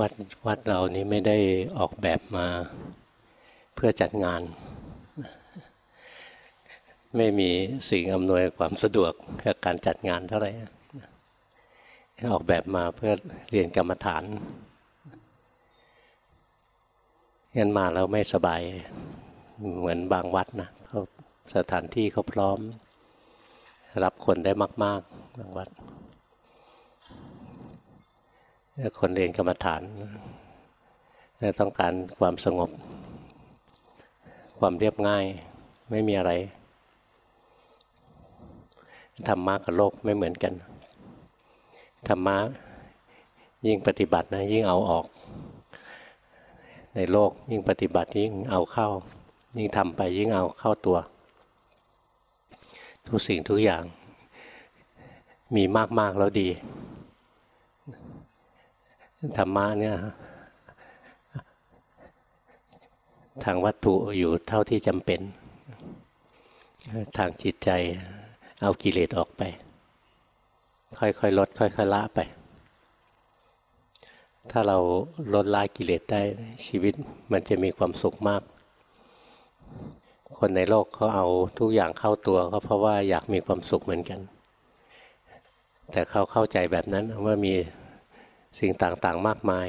วัดวัดเรานี้ไม่ได้ออกแบบมาเพื่อจัดงาน ไม่มีสิ่งอำนวยความสะดวกกับการจัดงานเท่าไหร่ออกแบบมาเพื่อเรียนกรรมฐานงั้นมาแล้วไม่สบายเหมือนบางวัดนะเขาสถานที่เขาพร้อม รับคนได้มาก ๆ บางวัด คนเรียนกรรมฐานต้องการความสงบ ความเรียบง่ายไม่มีอะไรธรรมะกับโลกไม่เหมือนกันธรรมะยิ่งปฏิบัตินะยิ่งเอาออก ในโลกยิ่งปฏิบัติยิ่งเอาเข้า ยิ่งทำไปยิ่งเอาเข้าตัว ทุกสิ่งทุกอย่างมีมากๆแล้วดี ธรรมะเนี่ยทางวัตถุอยู่เท่าที่จำเป็น ทางจิตใจเอากิเลสออกไป ค่อยๆลดค่อยๆละไป ถ้าเราลดละกิเลสได้ชีวิตมันจะมีความสุขมาก คนในโลกเขาเอาทุกอย่างเข้าตัวก็เพราะว่าอยากมีความสุขเหมือนกัน แต่เขาเข้าใจแบบนั้นว่ามี สิ่งต่างๆมากมาย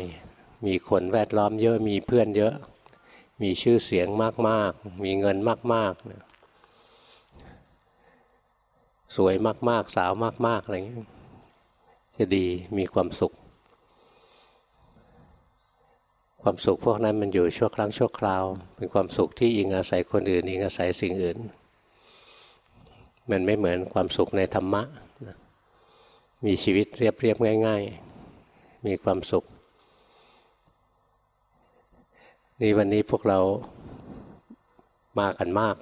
มีคนแวดล้อมเยอะมีเพื่อนเยอะ มีชื่อเสียงมากๆ มีเงินมากๆสวยมากๆ สาวมากๆอะไรอย่างนี้จะดีมีความสุข ความสุขพวกนั้นมันอยู่ชั่วครั้งชั่วคราว เป็นความสุขที่อิงอาศัยคนอื่น อิงอาศัยสิ่งอื่น มันไม่เหมือนความสุขในธรรมะ มีชีวิตเรียบเรียบง่าย ๆ มีความสุข นี่วันนี้พวกเรามากันมาก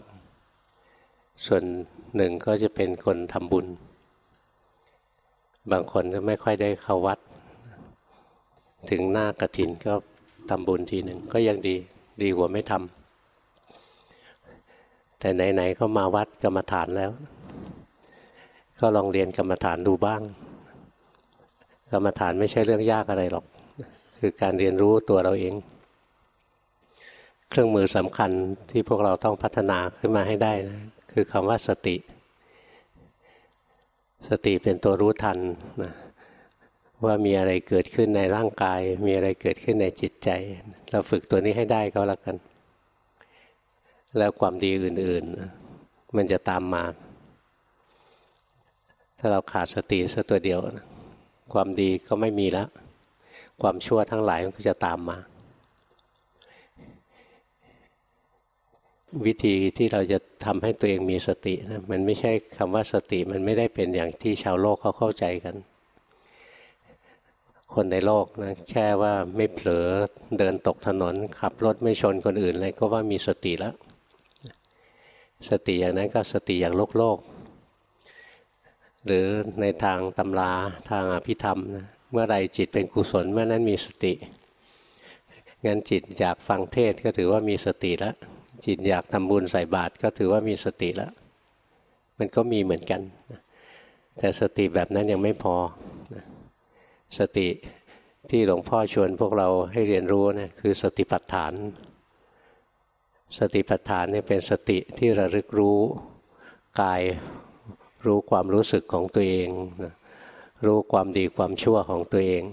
ส่วนหนึ่งก็จะเป็นคนทำบุญ บางคนก็ไม่ค่อยได้เข้าวัด ถึงหน้ากระถินก็ทำบุญทีหนึ่งก็ยังดีดีกว่าไม่ทำแต่ไหนๆก็มาวัดกรรมฐานแล้ว ก็ลองเรียนกรรมฐานดูบ้าง กรรมฐานไม่ใช่เรื่องยากอะไรหรอก คือการเรียนรู้ตัวเราเอง เครื่องมือสำคัญที่พวกเราต้องพัฒนาขึ้นมาให้ได้นะคือคำว่าสติ สติเป็นตัวรู้ทันนะว่ามีอะไรเกิดขึ้นในร่างกาย มีอะไรเกิดขึ้นในจิตใจ เราฝึกตัวนี้ให้ได้ก็แล้วกัน แล้วความดีอื่น ๆ มันจะตามมา ถ้าเราขาดสติสักตัวเดียวนะ ความดีก็ไม่มีแล้ว ความชั่วทั้งหลายมันก็จะตามมา วิธีที่เราจะทำให้ตัวเองมีสตินะมันไม่ใช่คำว่าสติมันไม่ได้เป็นอย่างที่ชาวโลกเขาเข้าใจกัน คนในโลกนะแค่ว่าไม่เผลอเดินตกถนน ขับรถไม่ชนคนอื่นอะไรก็ว่ามีสติแล้ว สติอย่างนั้นก็สติอย่างโลกโลก หรือในทางตำราทางอภิธรรมนะเมื่อไรจิตเป็นกุศลเมื่อนั้นมีสติงั้นจิตอยากฟังเทศก็ถือว่ามีสติแล้วจิตอยากทำบุญใส่บาตรก็ถือว่ามีสติแล้วมันก็มีเหมือนกัน แต่สติแบบนั้นยังไม่พอ สติที่หลวงพ่อชวนพวกเราให้เรียนรู้นะคือสติปัฏฐาน สติปัฏฐานนี่เป็นสติที่ระลึกรู้กาย รู้ความรู้สึกของตัวเองรู้ความดีความชั่วของตัวเอง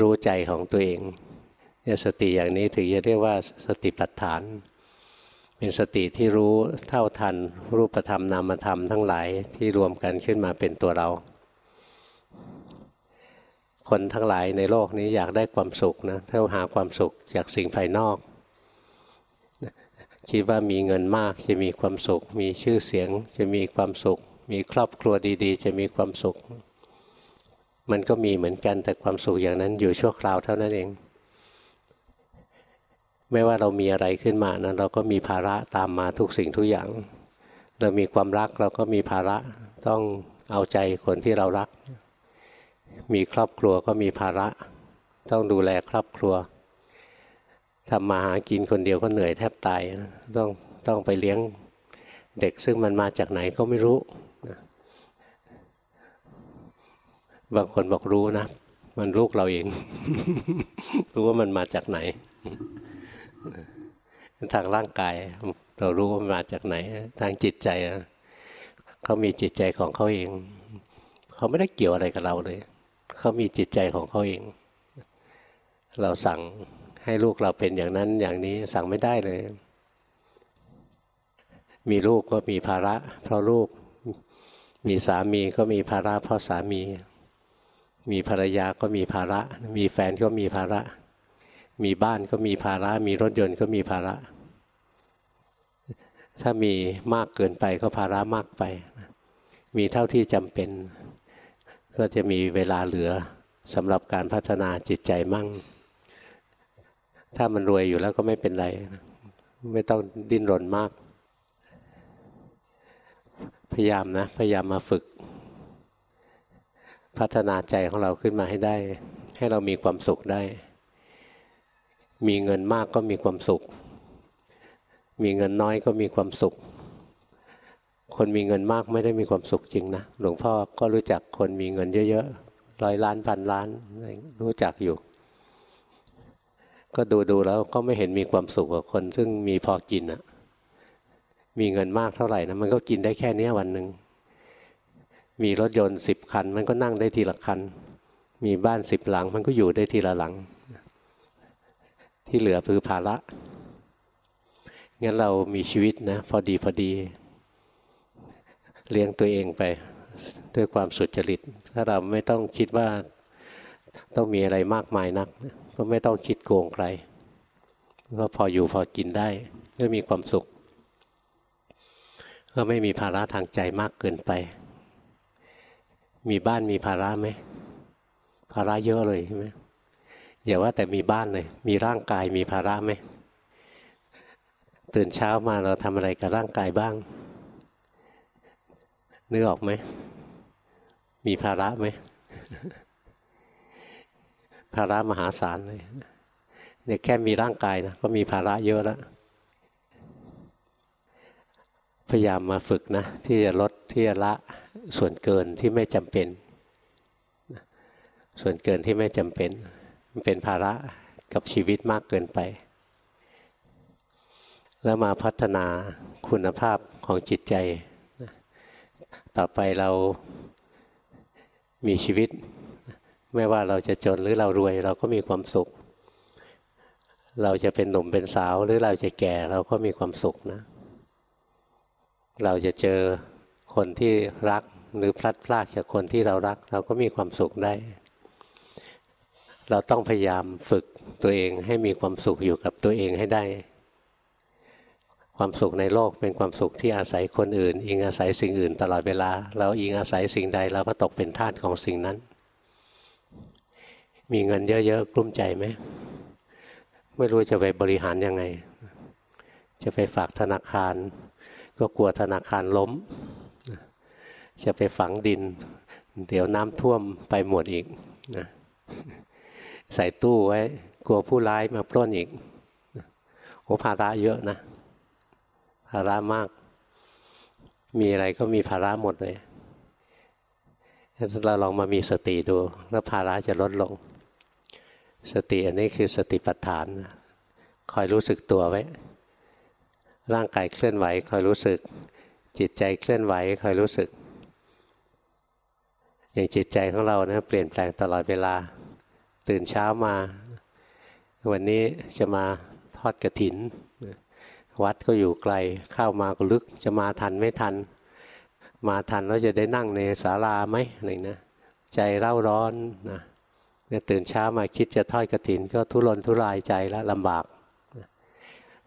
รู้ใจของตัวเองเนี่ยสติอย่างนี้ถึงจะเรียกว่าสติปัฏฐาน เป็นสติที่รู้เท่าทัน รูปธรรมนามธรรมทั้งหลายที่รวมกันขึ้นมาเป็นตัวเรา คนทั้งหลายในโลกนี้อยากได้ความสุขนะถ้าหาความสุขจากสิ่งภายนอกคิดว่ามีเงินมากจะมีความสุข มีชื่อเสียงจะมีความสุข มีครอบครัวดีๆ จะมีความสุข มันก็มีเหมือนกันแต่ความสุขอย่างนั้นอยู่ชั่วคราวเท่านั้นเอง ไม่ว่าเรามีอะไรขึ้นมานะเราก็มีภาระตามมาทุกสิ่งทุกอย่าง เรามีความรักเราก็มีภาระต้องเอาใจคนที่เรารัก มีครอบครัวก็มีภาระ ต้องดูแลครอบครัวทำมาหากินคนเดียวก็เหนื่อยแทบตายต้องต้องไปเลี้ยงเด็กซึ่งมันมาจากไหนก็ไม่รู้ บางคนบอกรู้นะ มันลูกเราเอง รู้ว่ามันมาจากไหน ทางร่างกาย เรารู้ว่ามันมาจากไหน ทางจิตใจเขามีจิตใจของเขาเอง เขาไม่ได้เกี่ยวอะไรกับเราเลย เขามีจิตใจของเขาเอง เราสั่งให้ลูกเราเป็นอย่างนั้นอย่างนี้สั่งไม่ได้เลย มีลูกก็มีภาระ เพราะลูก มีสามีก็มีภาระเพราะสามี มีภรรยาก็มีภาระ มีแฟนก็มีภาระ มีบ้านก็มีภาระ มีรถยนต์ก็มีภาระ ถ้ามีมากเกินไปก็ภาระมากไป มีเท่าที่จำเป็น ก็จะมีเวลาเหลือสำหรับการพัฒนาจิตใจมั่ง ถ้ามันรวยอยู่แล้วก็ไม่เป็นไร ไม่ต้องดิ้นรนมาก พยายามนะ พยายามมาฝึก พัฒนาใจของเราขึ้นมาให้ได้ ให้เรามีความสุขได้ มีเงินมากก็มีความสุข มีเงินน้อยก็มีความสุข คนมีเงินมากไม่ได้มีความสุขจริงนะหลวงพ่อก็รู้จักคนมีเงินเยอะๆร้อยล้านพันล้าน รู้จักอยู่ ก็ดูดูแล้วก็ไม่เห็นมีความสุขกับคนซึ่งมีพอกินอะมีเงินมากเท่าไหร่นะมันก็กินได้แค่นี้วันหนึ่ง มีรถยนต์สิบคัน มันก็นั่งได้ทีละคัน มีบ้านสิบหลัง มันก็อยู่ได้ทีละหลัง ที่เหลือคือภาระงั้นเรามีชีวิตนะ พอดีพอดี เลี้ยงตัวเองไป ด้วยความสุจริต ถ้าเราไม่ต้องคิดว่าต้องมีอะไรมากมายนัก ก็ไม่ต้องคิดโกงใครก็พออยู่พอกินได้ก็มีความสุข ก็ไม่มีภาระทางใจมากเกินไป มีบ้านมีภาระไหมภาระเยอะเลยใช่ไหมอย่าว่าแต่มีบ้านเลย มีร่างกายมีภาระไหมตื่นเช้ามาเราทำอะไรกับร่างกายบ้างนึกออกไหมมีภาระไหมภาระมหาศาลเลยเนี่ยแค่มีร่างกายนะก็มีภาระเยอะแล้ว พยายามมาฝึกนะ ที่จะลดที่จะละส่วนเกินที่ไม่จำเป็น ส่วนเกินที่ไม่จำเป็น มันเป็นภาระกับชีวิตมากเกินไป แล้วมาพัฒนาคุณภาพของจิตใจ ต่อไปเรามีชีวิต ไม่ว่าเราจะจนหรือเรารวย เราก็มีความสุข เราจะเป็นหนุ่มเป็นสาวหรือเราจะแก่เราก็มีความสุขนะ เราจะเจอคนที่รักหรือพลัดพรากจากคนที่เรารัก เราก็มีความสุขได้ เราต้องพยายามฝึกตัวเองให้มีความสุขอยู่กับตัวเองให้ได้ ความสุขในโลกเป็นความสุขที่อาศัยคนอื่น อิงอาศัยสิ่งอื่นตลอดเวลา เราอิงอาศัยสิ่งใดเราก็ตกเป็นทาสของสิ่งนั้น มีเงินเยอะๆกลุ้มใจไหมไม่รู้จะไปบริหารยังไง จะไปฝากธนาคาร ก็กลัวธนาคารล้ม จะไปฝังดิน เดี๋ยวน้ำท่วมไปหมดอีกนะใส่ตู้ไว้ กลัวผู้ร้ายมาปล้นอีกโอ้ภาระเยอะนะ ภาระมาก มีอะไรก็มีภาระหมดเลย เราลองมามีสติดู แล้วภาระจะลดลง สติอันนี้คือสติปัฏฐาน คอยรู้สึกตัวไว้ ร่างกายเคลื่อนไหวคอยรู้สึก จิตใจเคลื่อนไหวคอยรู้สึก อย่างจิตใจของเรานะเปลี่ยนแปลงตลอดเวลา ตื่นเช้ามา วันนี้จะมาทอดกระถิน วัดก็อยู่ไกลเข้ามาก็ลึกจะมาทันไม่ทัน มาทันแล้วจะได้นั่งในศาลาไหมอะไรนะ ใจเร่าร้อนนะตื่นเช้ามาคิดจะทอดกระถิน ก็ทุรนทุรายใจแล้วลำบาก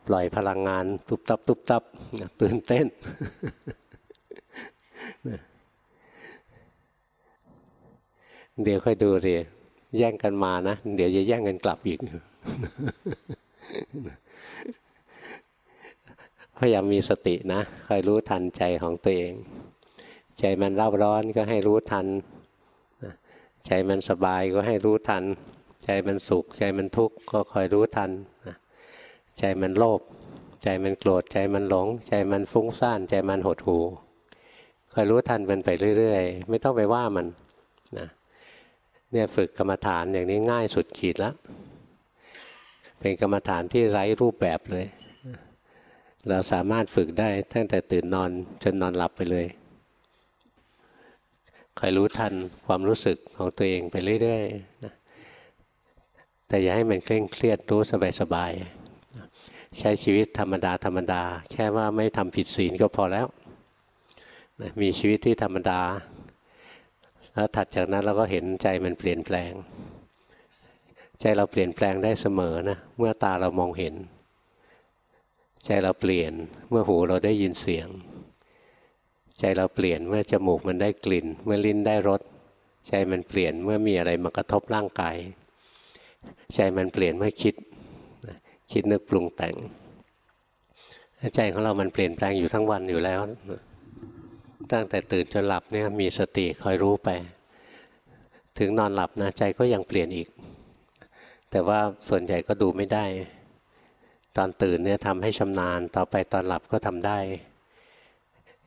ปล่อยพลังงาน ตุบตับ ตุบตับตื่นเต้น เดี๋ยวค่อยดูดิแย่งกันมานะ เดี๋ยวจะแย่งกันกลับอีก พยายามมีสตินะคอยรู้ทันใจของตัวเอง ใจมันเล่าร้อนก็ให้รู้ทัน ใจมันสบายก็ให้รู้ทัน ใจมันสุข ใจมันทุกข์ก็คอยรู้ทัน ใจมันโลภใจมันโกรธใจมันหลง ใจมันฟุ้งซ่าน ใจมันหดหูคอยรู้ทันมันไปเรื่อย ๆ ไม่ต้องไปว่ามันนะเนี่ยฝึกกรรมฐานอย่างนี้ง่ายสุดขีดแล้วเป็นกรรมฐานที่ไร้รูปแบบเลย เราสามารถฝึกได้ตั้งแต่ตื่นนอนจนนอนหลับไปเลยคอยรู้ทันความรู้สึกของตัวเองไปเรื่อยๆนะแต่อย่าให้มันเคร่งเครียดรู้สบายๆ ใช้ชีวิตธรรมดาธรรมดา แค่ว่าไม่ทำผิดศีลก็พอแล้วนะมีชีวิตที่ธรรมดา แล้วถัดจากนั้นเราก็เห็นใจมันเปลี่ยนแปลง ใจเราเปลี่ยนแปลงได้เสมอนะเมื่อตาเรามองเห็น ใจเราเปลี่ยนเมื่อหูเราได้ยินเสียง ใจเราเปลี่ยนเมื่อจมูกมันได้กลิ่น เมื่อลิ้นได้รสใจมันเปลี่ยนเมื่อมีอะไรมากระทบร่างกายใจมันเปลี่ยนเมื่อคิด คิดนึกปรุงแต่งใจของเรามันเปลี่ยนแปลงอยู่ทั้งวันอยู่แล้ว ตั้งแต่ตื่นจนหลับเนี่ยมีสติคอยรู้ไป ถึงนอนหลับนะใจก็ยังเปลี่ยนอีก แต่ว่าส่วนใหญ่ก็ดูไม่ได้ ตอนตื่นเนี่ยทำให้ชำนาญ ต่อไปตอนหลับก็ทำได้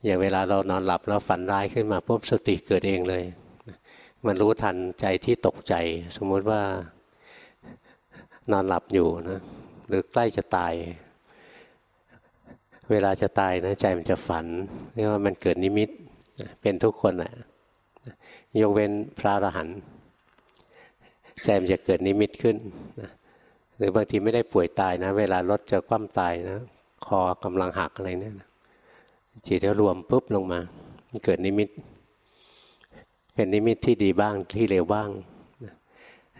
อย่างเวลาเรานอนหลับแล้วฝันร้ายขึ้นมาปุ๊บสติเกิดเองเลย มันรู้ทันใจที่ตกใจ สมมติว่านอนหลับอยู่นะ หรือใกล้จะตาย เวลาจะตายนะใจมันจะฝันเรียกว่ามันเกิดนิมิตเป็นทุกคนอะยกเว้นพระอรหันต์ใจมันจะเกิดนิมิตขึ้นหรือบางทีไม่ได้ป่วยตายนะ เวลารถจะคว่ำตายนะคอกำลังหักอะไรเนี่ยจิตก็รวมปุ๊บลงมา เกิดนิมิต เป็นนิมิตที่ดีบ้างที่เลวบ้าง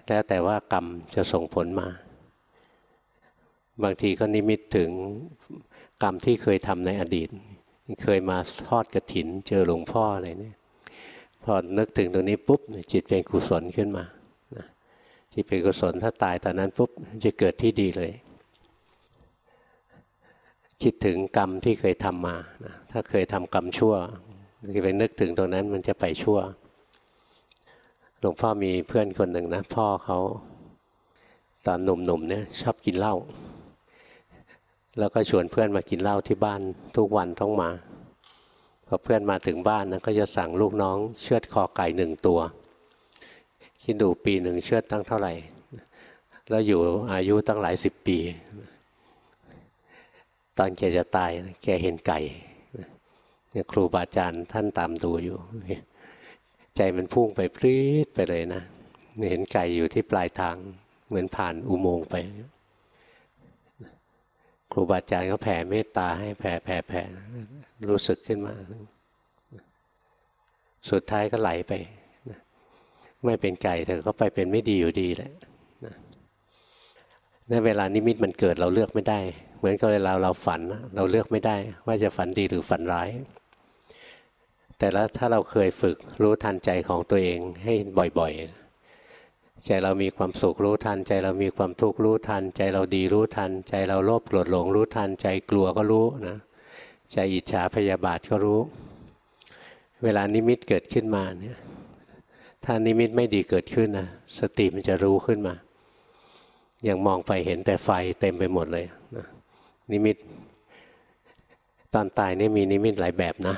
แล้วแต่ว่ากรรมจะส่งผลมา บางทีก็นิมิตถึงกรรมที่เคยทำในอดีต เคยมาทอดกระถิน เจอหลวงพ่ออะไรเนี่ยพอนึกถึงตรงนี้ปุ๊บจิตเป็นกุศลขึ้นมาจิตเป็นกุศลถ้าตายตอนนั้นปุ๊บจะเกิดที่ดีเลย คิดถึงกรรมที่เคยทำมานะถ้าเคยทำกรรมชั่วจะไปนึกถึงตรงนั้นมันจะไปชั่วหลวงพ่อมีเพื่อนคนหนึ่งนะ พ่อเขาตอนหนุ่มๆเนี่ยชอบกินเหล้า แล้วก็ชวนเพื่อนมากินเหล้าที่บ้านทุกวันต้องมาพอเพื่อนมาถึงบ้านนะก็จะสั่งลูกน้องเชือดคอไก่หนึ่งตัว คิดดูปีหนึ่งเชือดตั้งเท่าไหร่ แล้วอยู่อายุตั้งหลายสิบปี ตอนแกจะตายแกเห็นไก่เนี่ยครูบาอาจารย์ท่านตามดูอยู่ ใจมันพุ่งไปพรีดไปเลยนะ เห็นไก่อยู่ที่ปลายทางเหมือนผ่านอุโมงค์ไป ครูบาอาจารย์ก็แผ่เมตตาให้แผ่แผ่แผ่รู้สึกขึ้นมา สุดท้ายก็ไหลไปไม่เป็นไก่เธอก็ไปเป็นไม่ดีอยู่ดีแหละในเวลานิมิตมันเกิดเราเลือกไม่ได้ เหมือนกับเวลาเราฝันเราเลือกไม่ได้ ว่าจะฝันดีหรือฝันร้าย แต่แล้วถ้าเราเคยฝึกรู้ทันใจของตัวเองให้บ่อยๆ ใจเรามีความสุขรู้ทัน ใจเรามีความทุกข์รู้ทัน ใจเราดีรู้ทัน ใจเราโลภโกรธหลงรู้ทัน ใจกลัวก็รู้นะใจอิจฉาพยาบาทก็รู้ เวลานิมิตเกิดขึ้นมาเนี่ยถ้านิมิตไม่ดีเกิดขึ้นนะสติมันจะรู้ขึ้นมาอย่างมองไปเห็นแต่ไฟเต็มไปหมดเลยนะนิมิต ตอนตายนี่มีนิมิตหลายแบบนะ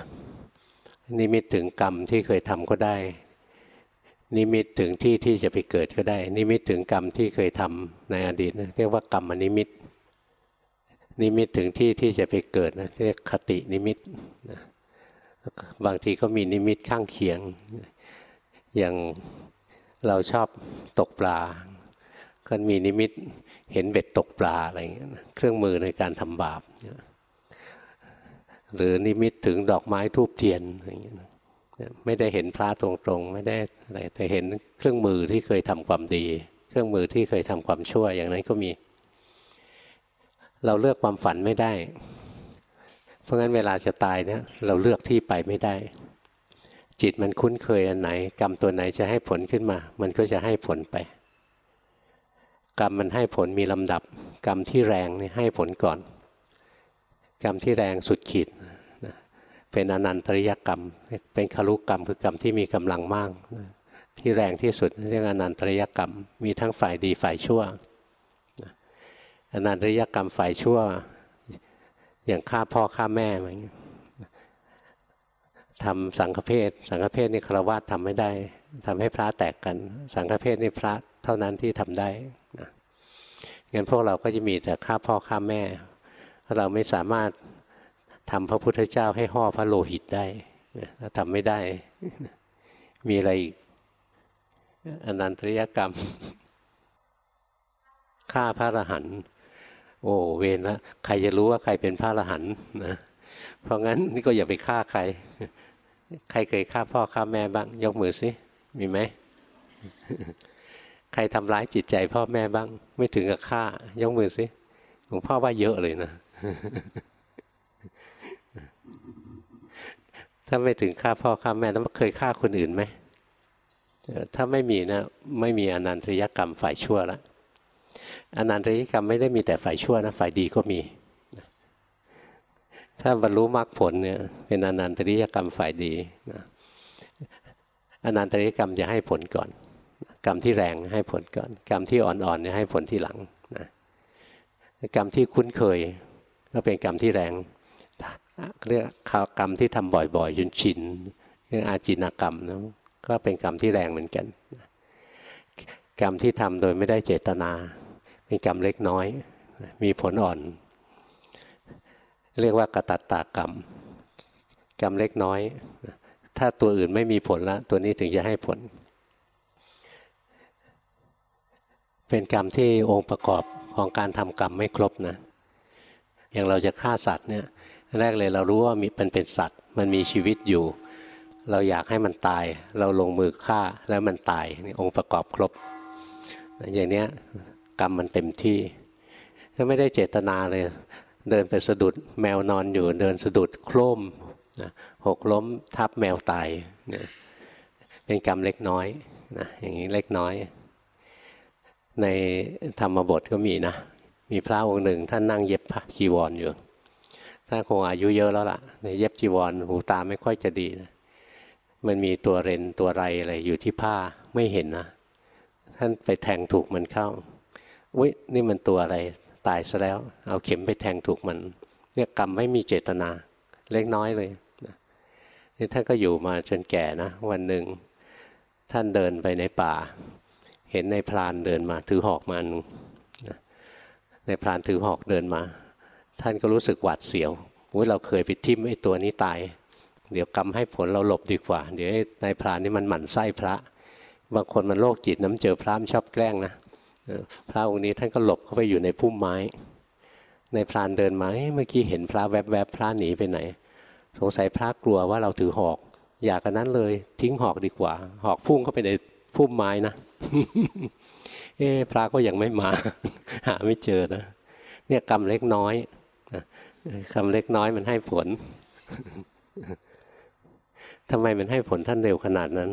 นิมิตถึงกรรมที่เคยทำก็ได้ นิมิตถึงที่ที่จะไปเกิดก็ได้ นิมิตถึงกรรมที่เคยทำในอดีตนะเรียกว่ากรรมนิมิต นิมิตถึงที่ที่จะไปเกิดนะเรียกคตินิมิตนะบางทีก็มีนิมิตข้างเคียง อย่างเราชอบตกปลา ก็มีนิมิตเห็นเบ็ดตกปลาอะไรเงี้ยเครื่องมือในการทำบาป หรือนิมิตถึงดอกไม้ทูบเทียนอะไรเงี้ย ไม่ได้เห็นพระตรงๆ ไม่ได้อะไรแต่เห็นเครื่องมือที่เคยทำความดี เครื่องมือที่เคยทำความชั่วอย่างนั้นก็มี เราเลือกความฝันไม่ได้ เพราะงั้นเวลาจะตายเนี่ยเราเลือกที่ไปไม่ได้ จิตมันคุ้นเคยอันไหน กรรมตัวไหนจะให้ผลขึ้นมา มันก็จะให้ผลไป กรรมมันให้ผลมีลำดับ กรรมที่แรงนี่ให้ผลก่อน กรรมที่แรงสุดขีด เป็นอนันตริยกรรม เป็นคารุกรรมคือกรรมที่มีกำลังมาก ที่แรงที่สุดเรียกอนันตริยกรรม มีทั้งฝ่ายดีฝ่ายชั่วอนันตริยกรรมฝ่ายชั่ว อย่างฆ่าพ่อฆ่าแม่อะไรเงี้ยทำสังฆเพศสังฆเพศนี่ฆราวาสทำไม่ได้ทำให้พระแตกกัน สังฆเพศนี่พระเท่านั้นที่ทำได้นะงั้นพวกเราก็จะมีแต่ฆ่าพ่อฆ่าแม่เราไม่สามารถ ทำพระพุทธเจ้าให้ห่อพระโลหิตได้เราทำไม่ได้ มีอะไรอีกอนันตริยกรรมฆ่าพระอรหันต์โอ้เวรละใครจะรู้ว่าใครเป็นพระอรหันต์นะเพราะงั้นนี่ก็อย่าไปฆ่าใคร ใครเคยฆ่าพ่อฆ่าแม่บ้าง ยกมือสิมีไหมใครทำร้ายจิตใจพ่อแม่บ้าง ไม่ถึงกับฆ่ายกมือสิหลวงพ่อว่าเยอะเลยนะ ถ้าไม่ถึงฆ่าพ่อฆ่าแม่แล้วเคยฆ่าคนอื่นไหมถ้าไม่มีนะไม่มีอนันตริยกรรมฝ่ายชั่วแล้วอนันตริยกรรมไม่ได้มีแต่ฝ่ายชั่วนะฝ่ายดีก็มี ถ้าบรรลุมรรคผลเนี่ยเป็นอนันตริยกรรมฝ่ายดีนะอนันตริยกรรมจะให้ผลก่อน กรรมที่แรงให้ผลก่อน กรรมที่อ่อนๆเนี่ยให้ผลที่หลังนะกรรมที่คุ้นเคยก็เป็นกรรมที่แรง เรียกกรรมที่ทำบ่อยๆจนชินเรียกอาจินกรรมนะก็เป็นกรรมที่แรงเหมือนกัน กรรมที่ทำโดยไม่ได้เจตนา เป็นกรรมเล็กน้อย มีผลอ่อน เรียกว่ากระตัตตากรรม กรรมเล็กน้อย ถ้าตัวอื่นไม่มีผลล้วตัวนี้ถึงจะให้ผล เป็นกรรมที่องค์ประกอบของการทำกรรมไม่ครบนะอย่างเราจะฆ่าสัตว์เนี่ย แรกเลยเรารู้ว่ามันเป็นสัตว์ มันมีชีวิตอยู่ เราอยากให้มันตาย เราลงมือฆ่าแล้วมันตายนี่องค์ประกอบครบ อย่างนี้กรรมมันเต็มที่ก็ไม่ได้เจตนาเลย เดินไปสะดุดแมวนอนอยู่เดินสะดุดโครมนะหกล้มทับแมวตายนะเป็นกรรมเล็กน้อยนะอย่างนี้เล็กน้อย ในธรรมบทก็มีนะ มีพระองค์หนึ่งท่านนั่งเย็บจีวรออยู่ ท่านคงอายุเยอะแล้วล่ะในเย็บจีวรหูตาไม่ค่อยจะดีนะมันมีตัวเรนตัวไรอะไรอยู่ที่ผ้าไม่เห็นนะท่านไปแทงถูกมันเข้าอุ้ยนี่มันตัวอะไรตายซะแล้ว เอาเข็มไปแทงถูกมัน เนี่ยกรรมไม่มีเจตนา เล็กน้อยเลยนี่ท่านก็อยู่มาจนแก่นะ วันหนึ่งท่านเดินไปในป่า เห็นในพรานเดินมาถือหอกมันในพรานถือหอกเดินมา ท่านก็รู้สึกหวาดเสียวอุ้ยเราเคยไปทิ่มไอ้ตัวนี้ตาย เดี๋ยวกรรมให้ผลเราหลบดีกว่า เดี๋ยวนายพรานนี่มันหมั่นไส้พระ บางคนมันโรคจิตน้ำเจอพระมันชอบแกล้งนะพระองค์นี้ท่านก็หลบเข้าไปอยู่ในพุ่มไม้ ในพรานเดินมาเมื่อกี้เห็นพระแวบๆพระหนีไปไหน สงสัยพระกลัวว่าเราถือหอก อยากกันนั้นเลย ทิ้งหอกดีกว่า หอกพุ่งเข้าไปในพุ่มไม้นะเอ๊พระก็ยังไม่มา หาไม่เจอนะ เนี่ยกรรมเล็กน้อย กรรมเล็กน้อยมันให้ผลทำไมมันให้ผลท่านเร็วขนาดนั้น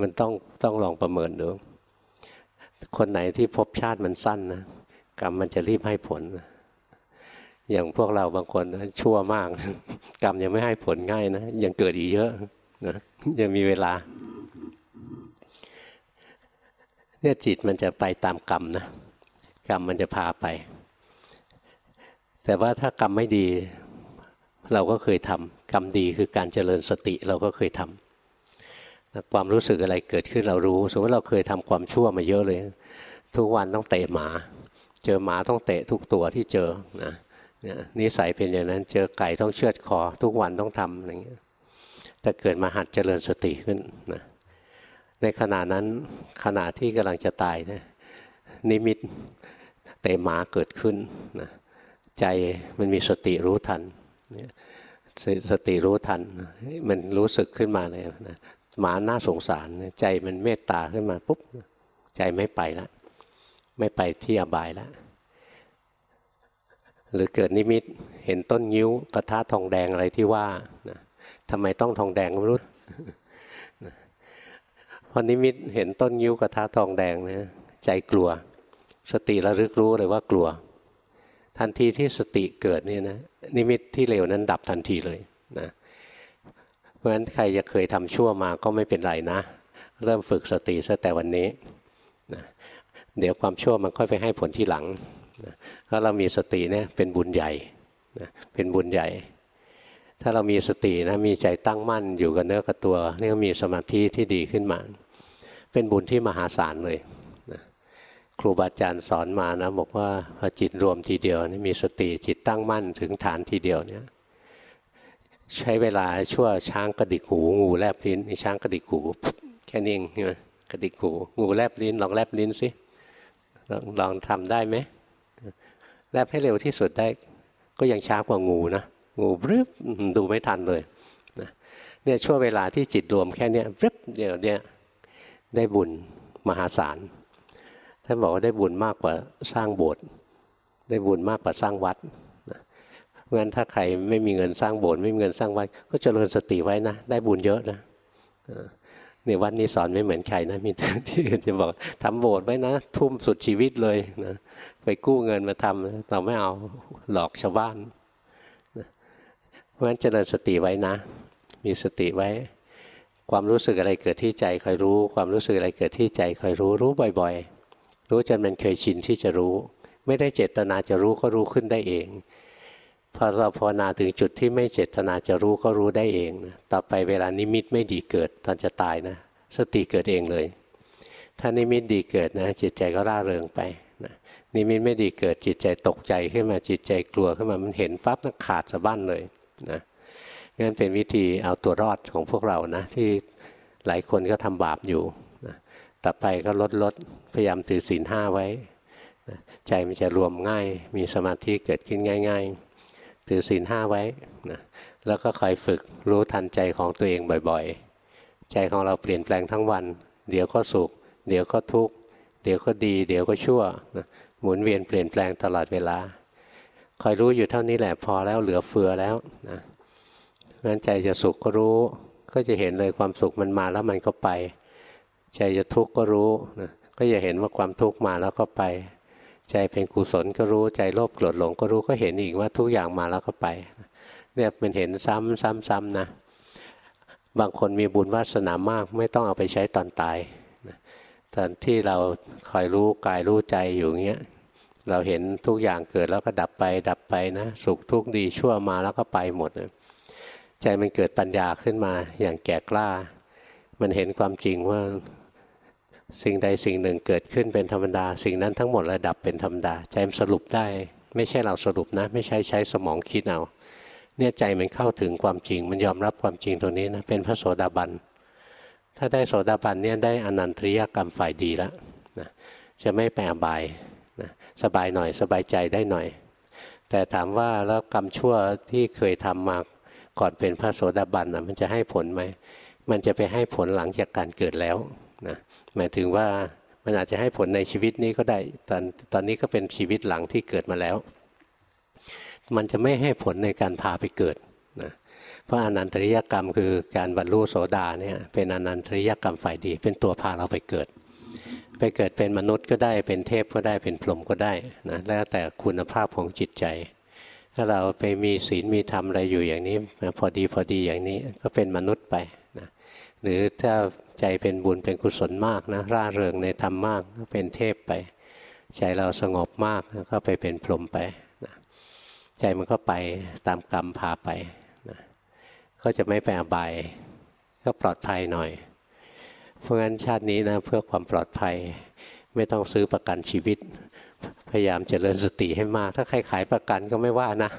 มันต้องต้องลองประเมินดูคนไหนที่พบชาติมันสั้นนะกรรมมันจะรีบให้ผล อย่างพวกเราบางคนชั่วมาก กรรมยังไม่ให้ผลง่ายนะยังเกิดอีกเยอะนะยังมีเวลา เนี่ยจิตมันจะไปตามกรรมนะกรรมมันจะพาไป แต่ว่าถ้ากรรมไม่ดีเราก็เคยทำกรรมดีคือการเจริญสติเราก็เคยทำความรู้สึกอะไรเกิดขึ้นเรารู้ สมมติเราเคยทำความชั่วมาเยอะเลย ทุกวันต้องเตะหมา เจอหมาต้องเตะทุกตัวที่เจอนะนิสัยเป็นอย่างนั้น เจอไก่ต้องเชือดคอ ทุกวันต้องทำอะไรเงี้ยแต่เกิดมาหัดเจริญสติขึ้นนะในขณะนั้นขณะที่กำลังจะตายนะนิมิตเตะหมาเกิดขึ้นนะ ใจมันมีสติรู้ทัน สติรู้ทัน มันรู้สึกขึ้นมาเลยนะหมาหน้าสงสารใจมันเมตตาขึ้นมาปุ๊บใจไม่ไปแล้วไม่ไปที่อบายแล้วหรือเกิดนิมิตเห็นต้นงิ้วกระทะทองแดงอะไรที่ว่านะทำไมต้องทองแดงไม่รู้พอนิมิตเห็นต้นงิ้วกระทะทองแดงนะใจกลัว สติระลึกรู้เลยว่ากลัว ทันทีที่สติเกิดนี่นะนิมิตที่เลวนั้นดับทันทีเลยนะเพราะฉะนั้นใครจะเคยทำชั่วมาก็ไม่เป็นไรนะ เริ่มฝึกสติซะแต่วันนี้นะเดี๋ยวความชั่วมันค่อยไปให้ผลทีหลังนะถ้าเรามีสติเนี่ยเป็นบุญใหญ่นะเป็นบุญใหญ่ ถ้าเรามีสตินะมีใจตั้งมั่นอยู่กับเนื้อกับตัวนี่ก็มีสมาธิที่ดีขึ้นมา เป็นบุญที่มหาศาลเลย ครูบาอาจารย์สอนมานะบอกว่าพอจิตรวมทีเดียวนี่มีสติจิตตั้งมั่นถึงฐานทีเดียวเนี่ยใช้เวลาชั่วช้างกระดิกหูงูแลบลิ้นช้างกระดิกหูแค่นี้เองใช่ไหมกระดิกหูงูแลบลิ้นลองแลบลิ้นสิลองลองทำได้ไหมแลบให้เร็วที่สุดได้ ก็ยังช้ากว่างูนะงูรึบดูไม่ทันเลยนะเนี่ยช่วงเวลาที่จิตรวมแค่นี้รึบเดี๋ยวเนี่ยได้บุญมหาศาล ท่านบอกว่าได้บุญมากกว่าสร้างโบสถ์ได้บุญมากกว่าสร้างวัดนะเพราะฉะนั้นถ้าใครไม่มีเงินสร้างโบสถ์ไม่มีเงินสร้างวัดก็เจริญสติไว้นะ ได้บุญเยอะนะเนี่ยวัดนี้สอนไม่เหมือนใครนะมีที่อื่นจะบอกทำโบสถ์ไว้นะ ทุ่มสุดชีวิตเลยนะไปกู้เงินมาทำเราไม่เอาหลอกชาวบ้านเพราะฉะนั้นเจริญสติไว้นะ มีสติไว้ ความรู้สึกอะไรเกิดที่ใจคอยรู้ ความรู้สึกอะไรเกิดที่ใจคอยรู้รู้บ่อย ๆ รู้จนมันเคยชินที่จะรู้ ไม่ได้เจตนาจะรู้ก็รู้ขึ้นได้เองพอเราภาวนาถึงจุดที่ไม่เจตนาจะรู้ก็รู้ได้เองนะต่อไปเวลานิมิตไม่ดีเกิดตอนจะตายนะ สติเกิดเองเลย ถ้านิมิตดีเกิดนะ จิตใจก็ร่าเริงไปนะนิมิตไม่ดีเกิดจิตใจตกใจขึ้นมาจิตใจกลัวขึ้นมามันเห็นปั๊บนะขาดสะบั้นเลยนะงั้นเป็นวิธีเอาตัวรอดของพวกเรานะ ที่หลายคนก็ทำบาปอยู่ ต่อไปก็ลดลดพยายามถือศีลห้าไว้ใจมันจะรวมง่าย มีสมาธิเกิดขึ้นง่าย ๆ ถือศีลห้าไว้นะแล้วก็คอยฝึกรู้ทันใจของตัวเองบ่อยๆ ใจของเราเปลี่ยนแปลงทั้งวัน เดี๋ยวก็สุข เดี๋ยวก็ทุกข์ เดี๋ยวก็ดี เดี๋ยวก็ชั่วนะหมุนเวียนเปลี่ยนแปลงตลอดเวลา คอยรู้อยู่เท่านี้แหละพอแล้วเหลือเฟือแล้วนะงั้นใจจะสุขก็รู้ ก็จะเห็นเลยความสุขมันมาแล้วมันก็ไป ใจจะทุกข์ก็รู้นะก็จะเห็นว่าความทุกข์มาแล้วก็ไป ใจเป็นกุศลก็รู้ใจโลภโกรธหลงก็รู้ก็เห็นอีกว่าทุกอย่างมาแล้วก็ไปเนี่ยมันเห็นซ้ำซ้ำซ้ำนะบางคนมีบุญวาสนามาก ไม่ต้องเอาไปใช้ตอนตายตอนที่เราคอยรู้กายรู้ใจอยู่เงี้ยเราเห็นทุกอย่างเกิดแล้วก็ดับไป ดับไปนะสุขทุกข์ดีชั่วมาแล้วก็ไปหมดใจมันเกิดปัญญาขึ้นมาอย่างแก่กล้า มันเห็นความจริงว่า สิ่งใดสิ่งหนึ่งเกิดขึ้นเป็นธรรมดา สิ่งนั้นทั้งหมดระดับเป็นธรรมดา ใจมันสรุปได้ ไม่ใช่เราสรุปนะ ไม่ใช่ใช้สมองคิดเอาเนี่ยใจมันเข้าถึงความจริง มันยอมรับความจริงตรงนี้นะเป็นพระโสดาบันถ้าได้โสดาบันเนี่ยได้อนันตริยกรรมฝ่ายดีแล้วนะจะไม่แปรบายนะสบายหน่อยสบายใจได้หน่อย แต่ถามว่าแล้วกรรมชั่วที่เคยทำมาก่อนเป็นพระโสดาบันนะมันจะให้ผลไหมมันจะไปให้ผลหลังจากการเกิดแล้ว นะหมายถึงว่ามันอาจจะให้ผลในชีวิตนี้ก็ได้ตอนตอนนี้ก็เป็นชีวิตหลังที่เกิดมาแล้ว มันจะไม่ให้ผลในการพาไปเกิดนะเพราะอนันตริยกรรมคือการบรรลุโสดาเนี่ยเป็นอนันตริยกรรมฝ่ายดี เป็นตัวพาเราไปเกิด ไปเกิดเป็นมนุษย์ก็ได้เป็นเทพก็ได้เป็นพรหมก็ได้นะแล้วแต่คุณภาพของจิตใจ ถ้าเราไปมีศีลมีธรรมอะไรอยู่อย่างนี้พอดีพอดีอย่างนี้ก็เป็นมนุษย์ไป หรือถ้าใจเป็นบุญเป็นกุศลมากนะร่าเริงในธรรมมากก็เป็นเทพไป ใจเราสงบมากก็ไปเป็นพรหมไปนะใจมันก็ไปตามกรรมพาไปก็จะไม่ไปอบายก็ปลอดภัยหน่อย เพราะงั้นชาตินี้นะเพื่อความปลอดภัยไม่ต้องซื้อประกันชีวิต พยายามเจริญสติให้มาก ถ้าใครขายประกันก็ไม่ว่านะ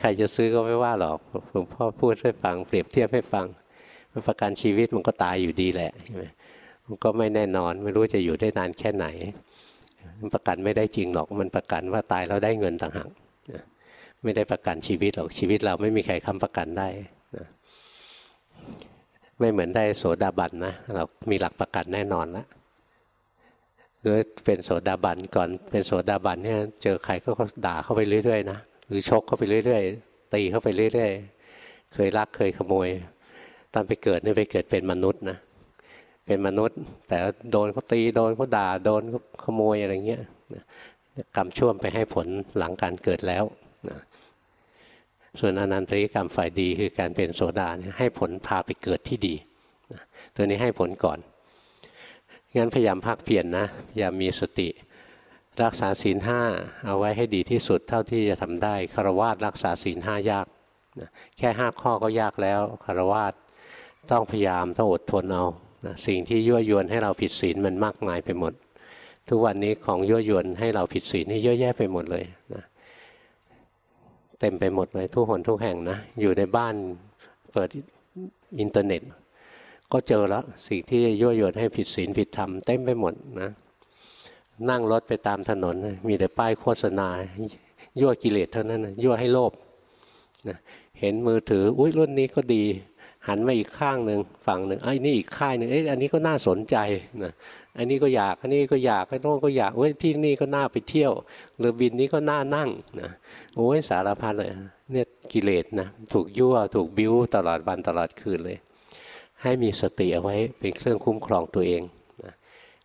ใครจะซื้อก็ไม่ว่าหรอกหลวงพ่อพูดให้ฟังเปรียบเทียบให้ฟัง ประกันชีวิตมันก็ตายอยู่ดีแหละใช่ไหมมันก็ไม่แน่นอนไม่รู้จะอยู่ได้นานแค่ไหน ประกันไม่ได้จริงหรอกมันประกันว่าตายแล้วได้เงินต่างหากไม่ได้ประกันชีวิตหรอกชีวิตเราไม่มีใครค้ำประกันได้นะไม่เหมือนได้โสดาบันนะเรามีหลักประกันแน่นอนแล้วหรือเป็นโสดาบันก่อนเป็นโสดาบันเนี่ยเจอใครก็ด่าเข้าไปเรื่อยๆนะหรือชกเข้าไปเรื่อย ๆ ตีเข้าไปเรื่อย ๆ เคยรักเคยขโมย ตอนไปเกิดเนี่ยไปเกิดเป็นมนุษย์นะเป็นมนุษย์ แต่โดนเขาตีโดนเขาด่าโดนเขาขโมยอะไรเงี้ยกรรมช่วมไปให้ผลหลังการเกิดแล้วนะส่วนอนันตริกรรมฝ่ายดีคือการเป็นโสดาให้ผลพาไปเกิดที่ดีนะตัวนี้ให้ผลก่อนงั้นพยายามภาคเพียรนนะพยายามมีสติ รักษาศีลห้าเอาไว้ให้ดีที่สุดเท่าที่จะทำได้คารวะรักษาศีลห้ายากนะแค่ห้าข้อก็ยากแล้วคารวาส ต้องพยายามต้องอดทนเอานะสิ่งที่ยั่วยวนให้เราผิดศีลมันมากมายไปหมด ทุกวันนี้ของยั่วยวนให้เราผิดศีลนี่เยอะแยะไปหมดเลยนะเต็มไปหมดเลยทุกหนทุกแห่งนะ อยู่ในบ้านเปิดอินเทอร์เน็ต ก็เจอแล้วสิ่งที่ยั่วยวนให้ผิดศีลผิดธรรมเต็มไปหมดนะนั่งรถไปตามถนน มีแต่ป้ายโฆษณา ยั่วกิเลสเท่านั้นยั่วให้โลภนะเห็นมือถือ อุ้ยรุ่นนี้ก็ดี หันมาอีกข้างหนึ่งฝั่งหนึ่งไอ้นี่อีกค่ายหนึ่งเอ้ยอันนี้ก็น่าสนใจนะอันนี้ก็อยากอันนี้ก็อยากไอ้โน้นก็อยากเว้ยที่นี่ก็น่าไปเที่ยวเรือบินนี้ก็น่านั่งนะโอ้ยสารพัดเลยเนี่ยกิเลสนะถูกยั่วถูกบิ้วตลอดวันตลอดคืนเลย ให้มีสติเอาไว้เป็นเครื่องคุ้มครองตัวเองนะ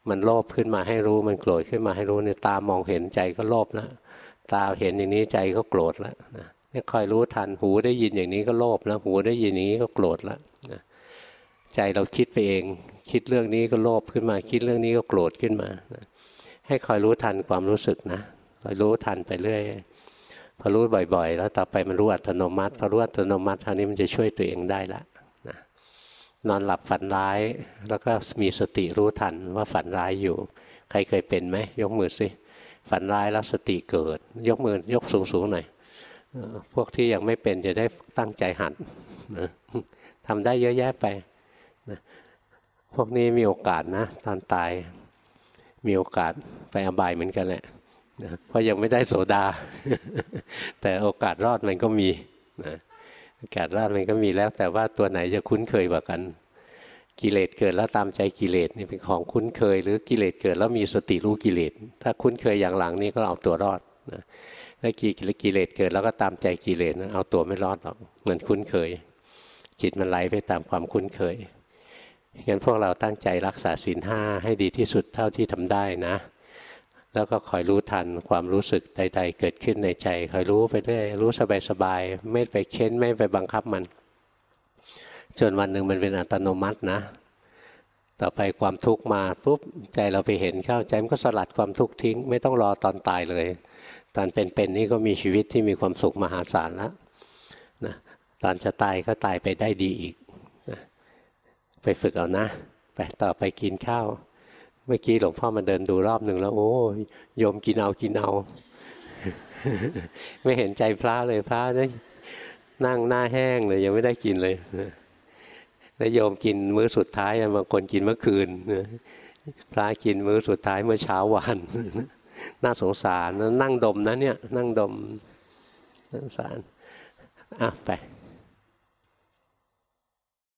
มันโลภขึ้นมาให้รู้มันโกรธขึ้นมาให้รู้เนี่ยตามองเห็นใจก็โลภแล้วตาเห็นอย่างนี้ใจก็โกรธแล้วนะ คอยรู้ทันหูได้ยินอย่างนี้ก็โลภแล้วหูได้ยินอย่างนี้ก็โกรธแล้วใจเราคิดไปเอง คิดเรื่องนี้ก็โลภขึ้นมา คิดเรื่องนี้ก็โกรธขึ้นมาให้คอยรู้ทันความรู้สึกนะคอยรู้ทันไปเรื่อยพอรู้บ่อย ๆ แล้วต่อไปมันรู้อัตโนมัติพอรู้อัตโนมัติคราวนี้มันจะช่วยตัวเองได้ละนะนอนหลับฝันร้าย แล้วก็มีสติรู้ทันว่าฝันร้ายอยู่ ใครเคยเป็นไหมยกมือสิฝันร้ายแล้วสติเกิด ยกมือยกสูงๆหน่อย พวกที่ยังไม่เป็นจะได้ตั้งใจหัดนะทำได้เยอะแยะไปนะพวกนี้มีโอกาสนะตอนตายมีโอกาสไปอบายเหมือนกันแหละนะเพราะยังไม่ได้โสดา แต่โอกาสรอดมันก็มีนะโอกาสรอดมันก็มีแล้ว แต่ว่าตัวไหนจะคุ้นเคยกว่ากัน กิเลสเกิดแล้วตามใจกิเลสนี่เป็นของคุ้นเคย หรือกิเลสเกิดแล้วมีสติรู้กิเลสถ้าคุ้นเคยอย่างหลังนี่ก็เอาตัวรอดนะ ถ้ากิเลสเกิดแล้วก็ตามใจกิเลสนะเอาตัวไม่รอดหรอกเหมือนคุ้นเคย จิตมันไหลไปตามความคุ้นเคยงั้นพวกเราตั้งใจรักษาศีลห้าให้ดีที่สุดเท่าที่ทำได้นะ แล้วก็คอยรู้ทันความรู้สึกใด ๆ เกิดขึ้นในใจ คอยรู้ไปเรื่อยรู้สบายๆไม่ไปเค้นไม่ไปบังคับมัน จนวันหนึ่งมันเป็นอัตโนมัตินะ ต่อไปความทุกข์มาปุ๊บใจเราไปเห็นเข้าใจมันก็สลัดความทุกข์ทิ้ง ไม่ต้องรอตอนตายเลย ตอนเป็นๆนี่ก็มีชีวิตที่มีความสุขมหาศาลแล้วนะตอนจะตายก็ตายไปได้ดีอีกนะไปฝึกเอานะไปต่อไปกินข้าว เมื่อกี้หลวงพ่อมาเดินดูรอบหนึ่งแล้ว โอ้โยมกินเอากินเอา ไม่เห็นใจพระเลยพระนี่นั่งหน้าแห้งเลยยังไม่ได้กินเลยแล้วโยมกินมื้อสุดท้ายบางคนกินเมื่อคืนพระกินมื้อสุดท้ายเมื่อเช้าวัน น่าสงสารนั่งดมนะเนี่ยนั่งดมน่าสงสารอะไป